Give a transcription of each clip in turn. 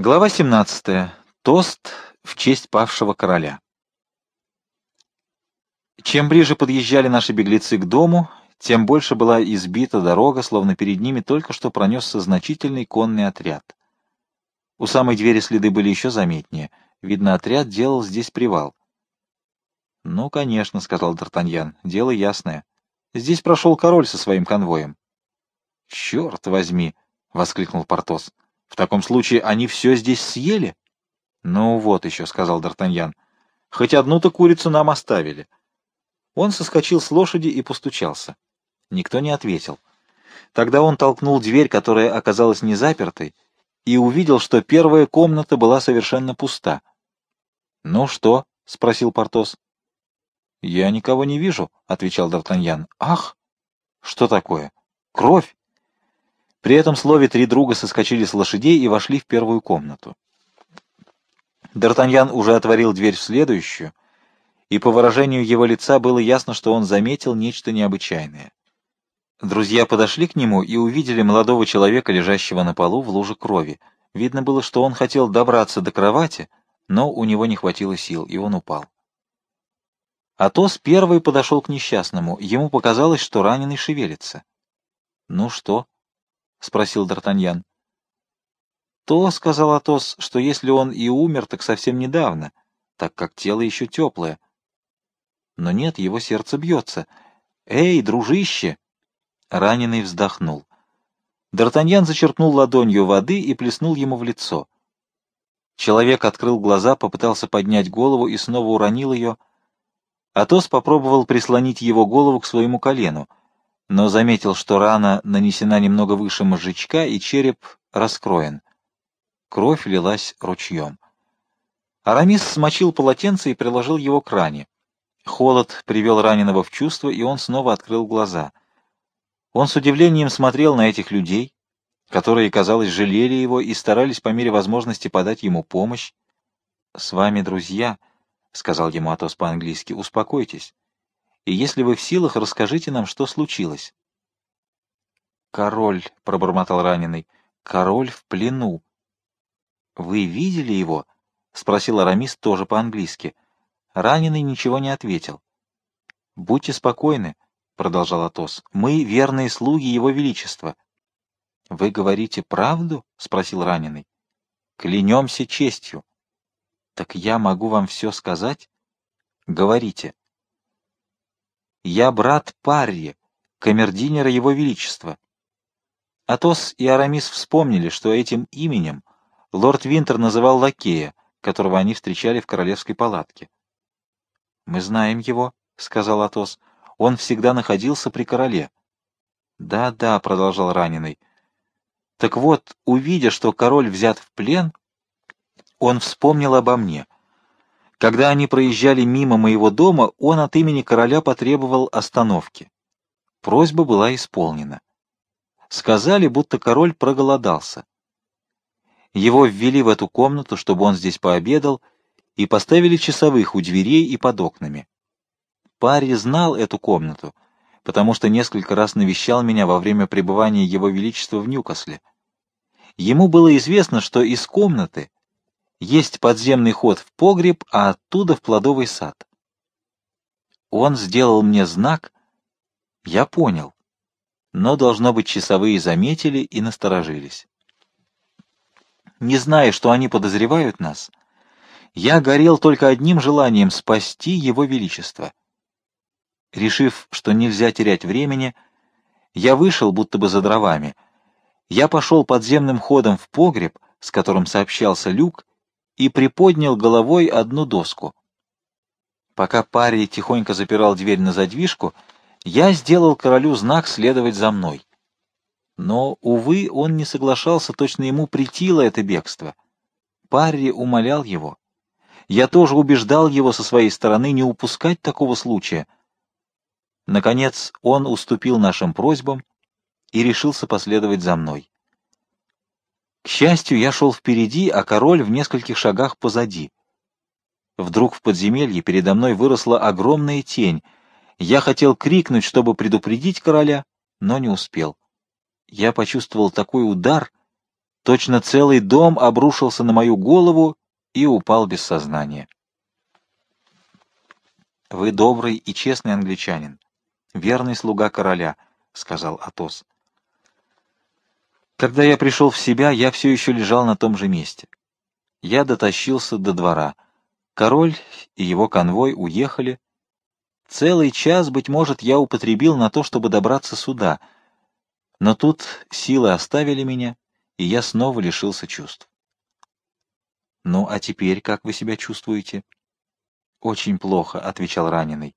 Глава 17. Тост в честь павшего короля. Чем ближе подъезжали наши беглецы к дому, тем больше была избита дорога, словно перед ними только что пронесся значительный конный отряд. У самой двери следы были еще заметнее. Видно, отряд делал здесь привал. — Ну, конечно, — сказал Д'Артаньян, — дело ясное. Здесь прошел король со своим конвоем. — Черт возьми! — воскликнул Портос. — В таком случае они все здесь съели? — Ну вот еще, — сказал Д'Артаньян. — Хоть одну-то курицу нам оставили. Он соскочил с лошади и постучался. Никто не ответил. Тогда он толкнул дверь, которая оказалась не запертой, и увидел, что первая комната была совершенно пуста. — Ну что? — спросил Портос. — Я никого не вижу, — отвечал Д'Артаньян. — Ах! Что такое? Кровь! При этом слове три друга соскочили с лошадей и вошли в первую комнату. Д'Артаньян уже отворил дверь в следующую, и по выражению его лица было ясно, что он заметил нечто необычайное. Друзья подошли к нему и увидели молодого человека, лежащего на полу в луже крови. Видно было, что он хотел добраться до кровати, но у него не хватило сил, и он упал. Атос первый подошел к несчастному. Ему показалось, что раненый шевелится. — Ну что? — спросил Д'Артаньян. — То, — сказал Атос, — что если он и умер, так совсем недавно, так как тело еще теплое. Но нет, его сердце бьется. Эй, дружище! Раненый вздохнул. Д'Артаньян зачерпнул ладонью воды и плеснул ему в лицо. Человек открыл глаза, попытался поднять голову и снова уронил ее. Атос попробовал прислонить его голову к своему колену но заметил, что рана нанесена немного выше мозжечка, и череп раскроен. Кровь лилась ручьем. Арамис смочил полотенце и приложил его к ране. Холод привел раненого в чувство, и он снова открыл глаза. Он с удивлением смотрел на этих людей, которые, казалось, жалели его и старались по мере возможности подать ему помощь. — С вами друзья, — сказал ему Атос по-английски, — успокойтесь и если вы в силах, расскажите нам, что случилось. «Король», — пробормотал раненый, — «король в плену». «Вы видели его?» — спросил Арамис тоже по-английски. Раненый ничего не ответил. «Будьте спокойны», — продолжал Атос, — «мы верные слуги его величества». «Вы говорите правду?» — спросил раненый. «Клянемся честью». «Так я могу вам все сказать?» «Говорите». Я брат Парри, камердинера Его Величества. Атос и Арамис вспомнили, что этим именем лорд Винтер называл лакея, которого они встречали в королевской палатке. — Мы знаем его, — сказал Атос. — Он всегда находился при короле. «Да, — Да-да, — продолжал раненый. — Так вот, увидя, что король взят в плен, он вспомнил обо мне — когда они проезжали мимо моего дома, он от имени короля потребовал остановки. Просьба была исполнена. Сказали, будто король проголодался. Его ввели в эту комнату, чтобы он здесь пообедал, и поставили часовых у дверей и под окнами. Парри знал эту комнату, потому что несколько раз навещал меня во время пребывания Его Величества в Ньюкасле. Ему было известно, что из комнаты есть подземный ход в погреб, а оттуда в плодовый сад. Он сделал мне знак, я понял, но, должно быть, часовые заметили и насторожились. Не зная, что они подозревают нас, я горел только одним желанием — спасти его величество. Решив, что нельзя терять времени, я вышел, будто бы за дровами. Я пошел подземным ходом в погреб, с которым сообщался люк, и приподнял головой одну доску. Пока парень тихонько запирал дверь на задвижку, я сделал королю знак следовать за мной. Но, увы, он не соглашался, точно ему притило это бегство. Парри умолял его. Я тоже убеждал его со своей стороны не упускать такого случая. Наконец он уступил нашим просьбам и решился последовать за мной. К счастью, я шел впереди, а король в нескольких шагах позади. Вдруг в подземелье передо мной выросла огромная тень. Я хотел крикнуть, чтобы предупредить короля, но не успел. Я почувствовал такой удар, Точно целый дом обрушился на мою голову и упал без сознания. — Вы добрый и честный англичанин, верный слуга короля, — сказал Атос. Когда я пришел в себя, я все еще лежал на том же месте. Я дотащился до двора. Король и его конвой уехали. Целый час, быть может, я употребил на то, чтобы добраться сюда. Но тут силы оставили меня, и я снова лишился чувств. «Ну, а теперь как вы себя чувствуете?» «Очень плохо», — отвечал раненый.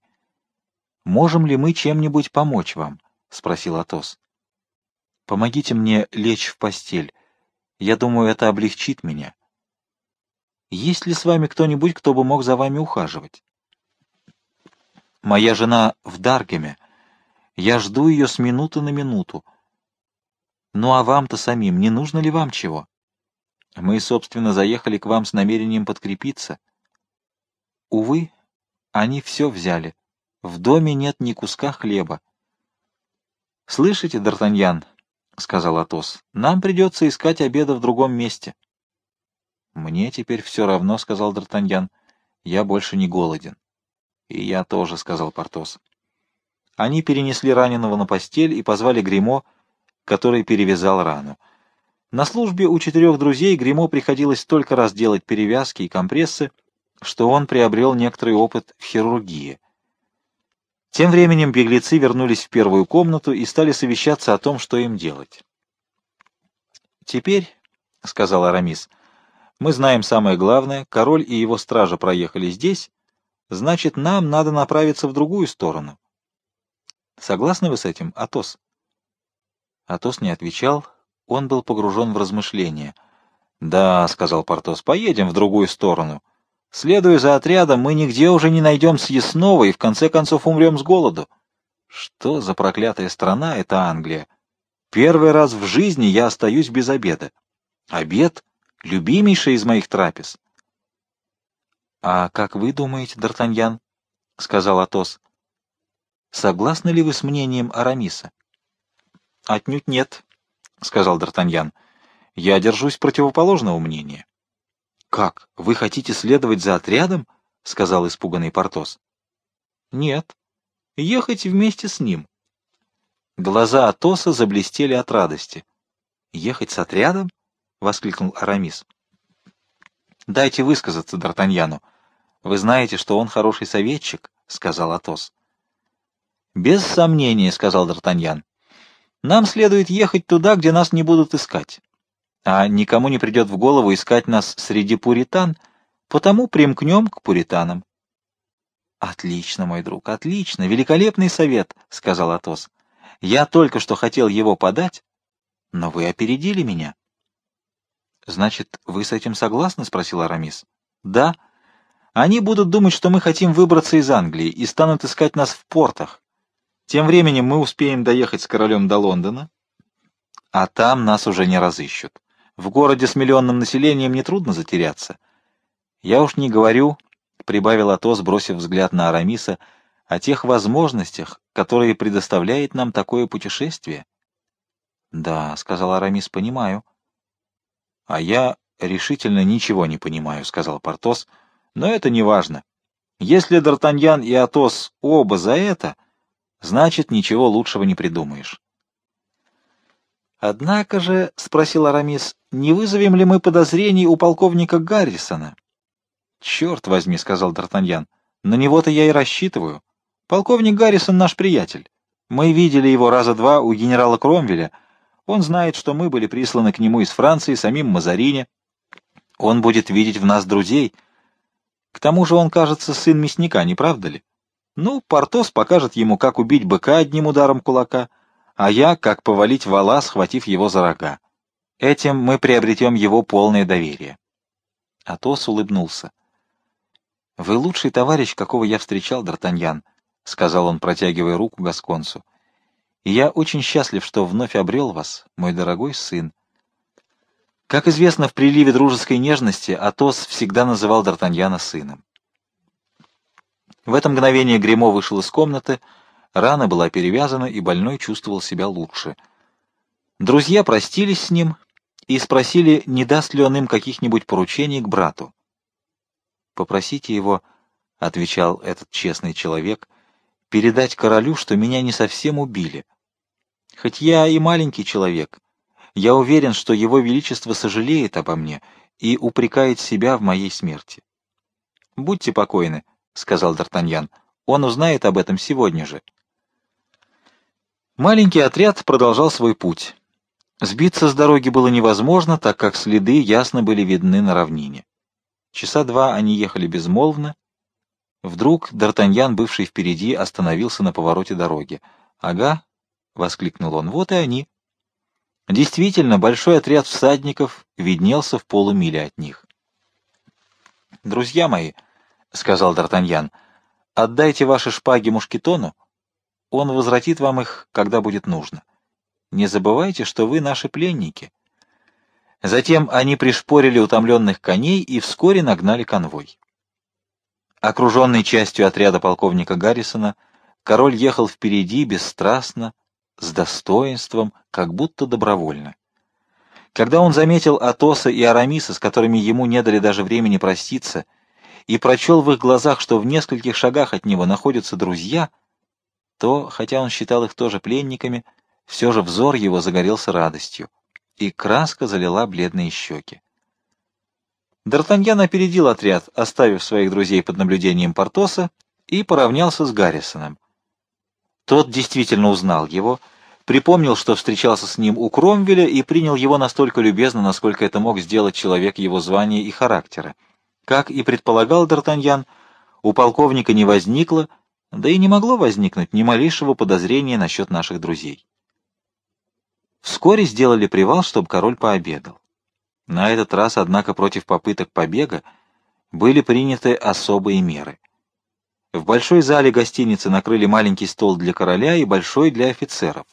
«Можем ли мы чем-нибудь помочь вам?» — спросил Атос. Помогите мне лечь в постель. Я думаю, это облегчит меня. Есть ли с вами кто-нибудь, кто бы мог за вами ухаживать? Моя жена в Даргеме. Я жду ее с минуты на минуту. Ну а вам-то самим, не нужно ли вам чего? Мы, собственно, заехали к вам с намерением подкрепиться. Увы, они все взяли. В доме нет ни куска хлеба. Слышите, Д'Артаньян, — сказал Атос. — Нам придется искать обеда в другом месте. — Мне теперь все равно, — сказал Д'Артаньян. — Я больше не голоден. — И я тоже, — сказал Портос. Они перенесли раненого на постель и позвали Гримо, который перевязал рану. На службе у четырех друзей Гримо приходилось столько раз делать перевязки и компрессы, что он приобрел некоторый опыт в хирургии — тем временем беглецы вернулись в первую комнату и стали совещаться о том, что им делать. «Теперь», — сказал Арамис, — «мы знаем самое главное, король и его стража проехали здесь, значит, нам надо направиться в другую сторону». «Согласны вы с этим, Атос?» Атос не отвечал, он был погружен в размышления. «Да», — сказал Портос, — «поедем в другую сторону». Следуя за отрядом, мы нигде уже не найдем съестного и в конце концов умрем с голоду. Что за проклятая страна это Англия? Первый раз в жизни я остаюсь без обеда. Обед — любимейший из моих трапез. — А как вы думаете, Д'Артаньян? — сказал Атос. — Согласны ли вы с мнением Арамиса? — Отнюдь нет, — сказал Д'Артаньян. — Я держусь противоположного мнения. «Как? Вы хотите следовать за отрядом?» — сказал испуганный Портос. «Нет. Ехать вместе с ним». Глаза Атоса заблестели от радости. «Ехать с отрядом?» — воскликнул Арамис. «Дайте высказаться Д'Артаньяну. Вы знаете, что он хороший советчик», — сказал Атос. «Без сомнения», — сказал Д'Артаньян. «Нам следует ехать туда, где нас не будут искать а никому не придет в голову искать нас среди пуритан, потому примкнем к пуританам. — Отлично, мой друг, отлично, великолепный совет, — сказал Атос. — Я только что хотел его подать, но вы опередили меня. — Значит, вы с этим согласны? — спросил Арамис. — Да. Они будут думать, что мы хотим выбраться из Англии и станут искать нас в портах. Тем временем мы успеем доехать с королем до Лондона, а там нас уже не разыщут. В городе с миллионным населением нетрудно затеряться. Я уж не говорю, — прибавил Атос, бросив взгляд на Арамиса, — о тех возможностях, которые предоставляет нам такое путешествие. — Да, — сказал Арамис, — понимаю. — А я решительно ничего не понимаю, — сказал Портос, — но это не важно. Если Д'Артаньян и Атос оба за это, значит, ничего лучшего не придумаешь. «Однако же, — спросил Арамис, — не вызовем ли мы подозрений у полковника Гаррисона?» «Черт возьми, — сказал Д'Артаньян, — на него-то я и рассчитываю. Полковник Гаррисон наш приятель. Мы видели его раза два у генерала Кромвеля. Он знает, что мы были присланы к нему из Франции самим Мазарини. Он будет видеть в нас друзей. К тому же он, кажется, сын мясника, не правда ли? Ну, Портос покажет ему, как убить быка одним ударом кулака — а я, как повалить вала, схватив его за рога. Этим мы приобретем его полное доверие. Атос улыбнулся. — Вы лучший товарищ, какого я встречал, Д'Артаньян, — сказал он, протягивая руку Гасконцу. — И я очень счастлив, что вновь обрел вас, мой дорогой сын. Как известно, в приливе дружеской нежности Атос всегда называл Д'Артаньяна сыном. В это мгновение Гремо вышел из комнаты, — Рана была перевязана, и больной чувствовал себя лучше. Друзья простились с ним, и спросили, не даст ли он им каких-нибудь поручений к брату. «Попросите его», — отвечал этот честный человек, — «передать королю, что меня не совсем убили. Хоть я и маленький человек, я уверен, что его величество сожалеет обо мне и упрекает себя в моей смерти». «Будьте покойны», — сказал Д'Артаньян, — «он узнает об этом сегодня же». Маленький отряд продолжал свой путь. Сбиться с дороги было невозможно, так как следы ясно были видны на равнине. Часа два они ехали безмолвно. Вдруг Д'Артаньян, бывший впереди, остановился на повороте дороги. «Ага», — воскликнул он, — «вот и они». Действительно, большой отряд всадников виднелся в полумиле от них. «Друзья мои», — сказал Д'Артаньян, — «отдайте ваши шпаги мушкетону, он возвратит вам их, когда будет нужно. Не забывайте, что вы наши пленники». Затем они пришпорили утомленных коней и вскоре нагнали конвой. Окруженный частью отряда полковника Гаррисона, король ехал впереди бесстрастно, с достоинством, как будто добровольно. Когда он заметил Атоса и Арамиса, с которыми ему не дали даже времени проститься, и прочел в их глазах, что в нескольких шагах от него находятся друзья, то, хотя он считал их тоже пленниками, все же взор его загорелся радостью и краска залила бледные щеки. Д'Артаньян опередил отряд, оставив своих друзей под наблюдением Портоса, и поравнялся с Гаррисоном. Тот действительно узнал его, припомнил, что встречался с ним у Кромвеля и принял его настолько любезно, насколько это мог сделать человек его звания и характера. Как и предполагал Д'Артаньян, у полковника не возникло, да и не могло возникнуть ни малейшего подозрения насчет наших друзей. Вскоре сделали привал, чтобы король пообедал. На этот раз, однако, против попыток побега были приняты особые меры. В большой зале гостиницы накрыли маленький стол для короля и большой для офицеров.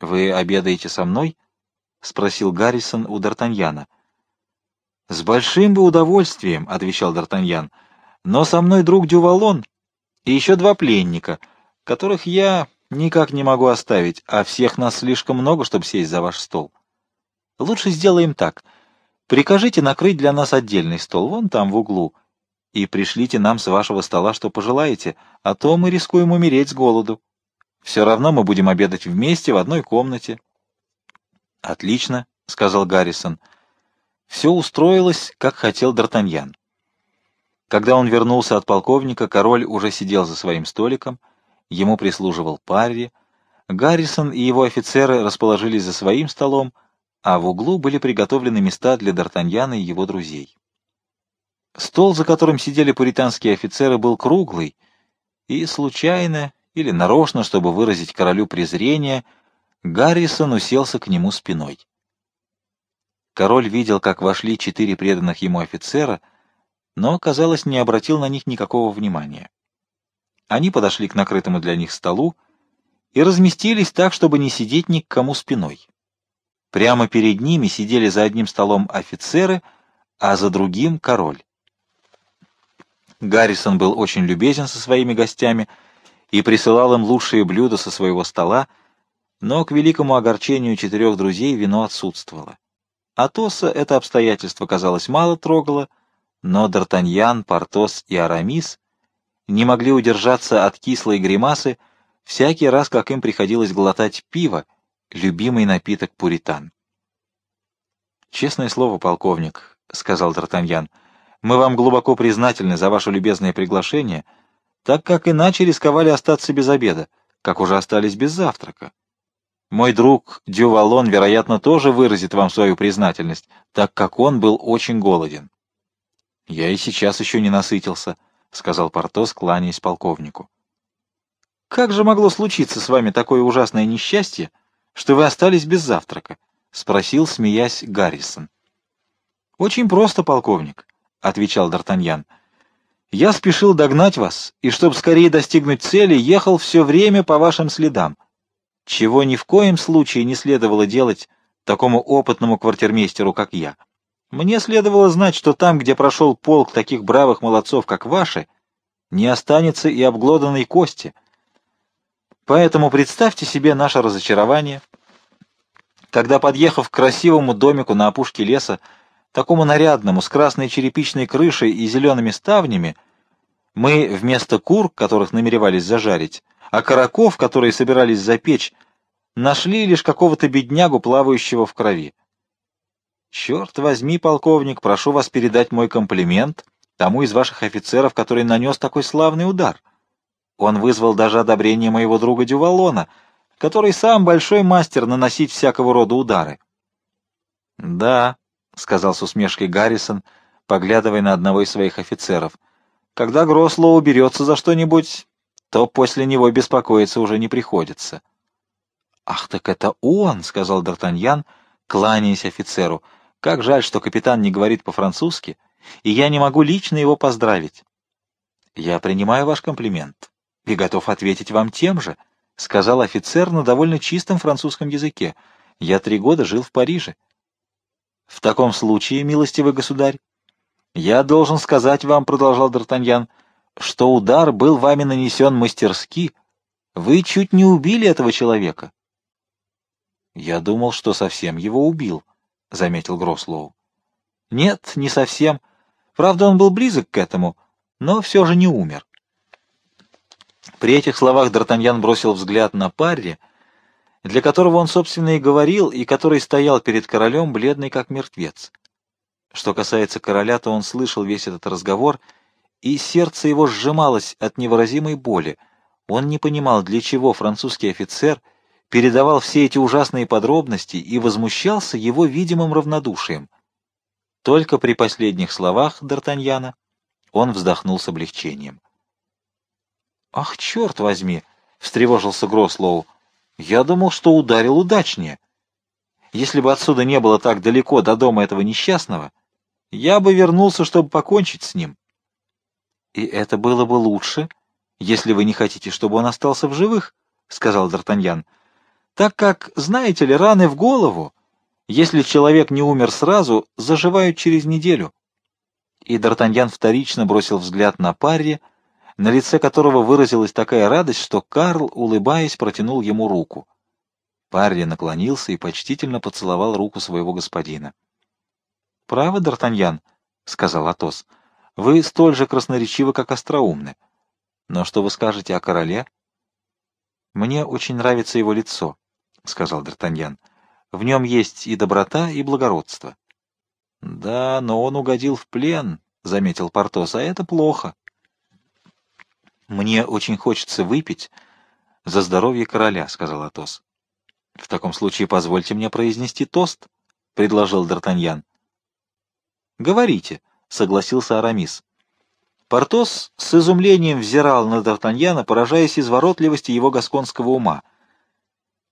«Вы обедаете со мной?» — спросил Гаррисон у Д'Артаньяна. «С большим бы удовольствием», — отвечал Д'Артаньян, — «но со мной друг Дювалон и еще два пленника, которых я никак не могу оставить, а всех нас слишком много, чтобы сесть за ваш стол. Лучше сделаем так. Прикажите накрыть для нас отдельный стол, вон там в углу, и пришлите нам с вашего стола, что пожелаете, а то мы рискуем умереть с голоду. Все равно мы будем обедать вместе в одной комнате. — Отлично, — сказал Гаррисон. Все устроилось, как хотел Д'Артаньян. Когда он вернулся от полковника, король уже сидел за своим столиком, ему прислуживал Парри, Гаррисон и его офицеры расположились за своим столом, а в углу были приготовлены места для Д'Артаньяна и его друзей. Стол, за которым сидели пуританские офицеры, был круглый, и случайно или нарочно, чтобы выразить королю презрение, Гаррисон уселся к нему спиной. Король видел, как вошли четыре преданных ему офицера, но, казалось, не обратил на них никакого внимания. Они подошли к накрытому для них столу и разместились так, чтобы не сидеть ни к кому спиной. Прямо перед ними сидели за одним столом офицеры, а за другим — король. Гаррисон был очень любезен со своими гостями и присылал им лучшие блюда со своего стола, но к великому огорчению четырех друзей вино отсутствовало. Атоса это обстоятельство, казалось, мало трогало, но Д'Артаньян, Портос и Арамис не могли удержаться от кислой гримасы всякий раз, как им приходилось глотать пиво, любимый напиток пуритан. «Честное слово, полковник», — сказал Д'Артаньян, — «мы вам глубоко признательны за ваше любезное приглашение, так как иначе рисковали остаться без обеда, как уже остались без завтрака. Мой друг Дювалон, вероятно, тоже выразит вам свою признательность, так как он был очень голоден». «Я и сейчас еще не насытился», — сказал Портос, кланяясь полковнику. «Как же могло случиться с вами такое ужасное несчастье, что вы остались без завтрака?» — спросил, смеясь, Гаррисон. «Очень просто, полковник», — отвечал Д'Артаньян. «Я спешил догнать вас, и, чтобы скорее достигнуть цели, ехал все время по вашим следам, чего ни в коем случае не следовало делать такому опытному квартирмейстеру, как я». Мне следовало знать, что там, где прошел полк таких бравых молодцов, как ваши, не останется и обглоданной кости. Поэтому представьте себе наше разочарование, когда, подъехав к красивому домику на опушке леса, такому нарядному, с красной черепичной крышей и зелеными ставнями, мы вместо кур, которых намеревались зажарить, а караков, которые собирались запечь, нашли лишь какого-то беднягу, плавающего в крови. Черт возьми, полковник, прошу вас передать мой комплимент тому из ваших офицеров, который нанес такой славный удар. Он вызвал даже одобрение моего друга Дювалона, который сам большой мастер наносить всякого рода удары. — Да, — сказал с усмешкой Гаррисон, поглядывая на одного из своих офицеров, — когда Грослоу уберется за что-нибудь, то после него беспокоиться уже не приходится. — Ах, так это он, — сказал Д'Артаньян, кланяясь офицеру. — Как жаль, что капитан не говорит по-французски, и я не могу лично его поздравить. — Я принимаю ваш комплимент и готов ответить вам тем же, — сказал офицер на довольно чистом французском языке. — Я три года жил в Париже. — В таком случае, милостивый государь, я должен сказать вам, — продолжал Д'Артаньян, — что удар был вами нанесен мастерски. Вы чуть не убили этого человека. — Я думал, что совсем его убил, — заметил Грослоу. — Нет, не совсем. Правда, он был близок к этому, но все же не умер. При этих словах Д'Артаньян бросил взгляд на Парри, для которого он, собственно, и говорил, и который стоял перед королем, бледный как мертвец. Что касается короля, то он слышал весь этот разговор, и сердце его сжималось от невыразимой боли. Он не понимал, для чего французский офицер передавал все эти ужасные подробности и возмущался его видимым равнодушием. Только при последних словах Д'Артаньяна он вздохнул с облегчением. «Ах, черт возьми!» — встревожился Грослоу. «Я думал, что ударил удачнее. Если бы отсюда не было так далеко до дома этого несчастного, я бы вернулся, чтобы покончить с ним. И это было бы лучше, если вы не хотите, чтобы он остался в живых, — сказал Д'Артаньян, — так как, знаете ли, раны в голову, если человек не умер сразу, заживают через неделю. И Д'Артаньян вторично бросил взгляд на Парри, на лице которого выразилась такая радость, что Карл, улыбаясь, протянул ему руку. Парри наклонился и почтительно поцеловал руку своего господина. — Право, Д'Артаньян, — сказал Атос, — вы столь же красноречивы, как остроумны. Но что вы скажете о короле? — Мне очень нравится его лицо, — сказал Д'Артаньян. — В нем есть и доброта, и благородство. — Да, но он угодил в плен, — заметил Портос, — а это плохо. «Мне очень хочется выпить за здоровье короля», — сказал Атос. «В таком случае позвольте мне произнести тост», — предложил Д'Артаньян. «Говорите», — согласился Арамис. Портос с изумлением взирал на Д'Артаньяна, поражаясь изворотливости его гасконского ума.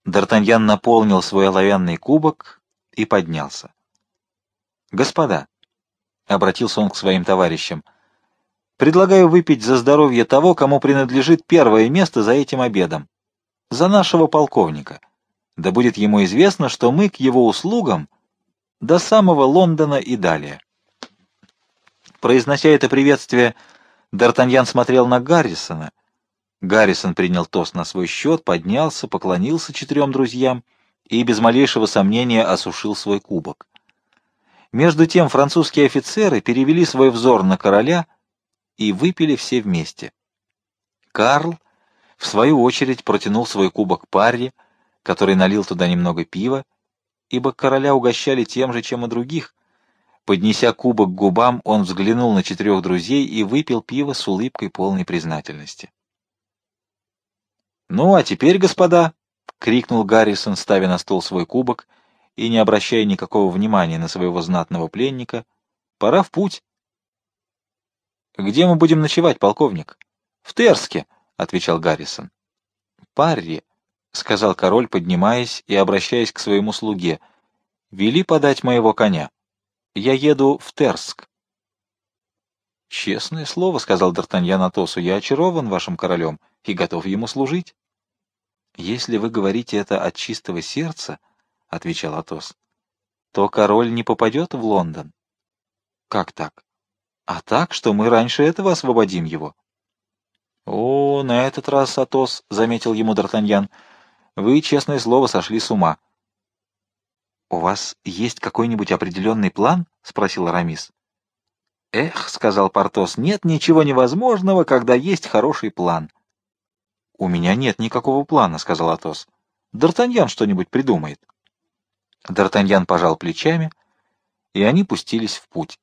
Д'Артаньян наполнил свой оловянный кубок и поднялся. «Господа», — обратился он к своим товарищам, — Предлагаю выпить за здоровье того, кому принадлежит первое место за этим обедом. За нашего полковника. Да будет ему известно, что мы к его услугам до самого Лондона и далее. Произнося это приветствие, Д'Артаньян смотрел на Гаррисона. Гаррисон принял тост на свой счет, поднялся, поклонился четырем друзьям и без малейшего сомнения осушил свой кубок. Между тем французские офицеры перевели свой взор на короля — и выпили все вместе. Карл, в свою очередь, протянул свой кубок Парри, который налил туда немного пива, ибо короля угощали тем же, чем и других. Поднеся кубок к губам, он взглянул на четырех друзей и выпил пиво с улыбкой полной признательности. «Ну, а теперь, господа!» — крикнул Гаррисон, ставя на стол свой кубок и не обращая никакого внимания на своего знатного пленника. «Пора в путь!» «Где мы будем ночевать, полковник?» «В Терске», — отвечал Гаррисон. «Парри», — сказал король, поднимаясь и обращаясь к своему слуге, — «вели подать моего коня. Я еду в Терск». «Честное слово», — сказал Д'Артаньян Атосу, — «я очарован вашим королем и готов ему служить». «Если вы говорите это от чистого сердца», — отвечал Атос, — «то король не попадет в Лондон». «Как так?» а так, что мы раньше этого освободим его. — О, на этот раз, Атос, — заметил ему Д'Артаньян, — вы, честное слово, сошли с ума. «У вас есть какой-нибудь определенный план?» — спросил Арамис. «Эх», — сказал Портос, — «нет ничего невозможного, когда есть хороший план». «У меня нет никакого плана», — сказал Атос. «Д'Артаньян что-нибудь придумает». Д'Артаньян пожал плечами, и они пустились в путь.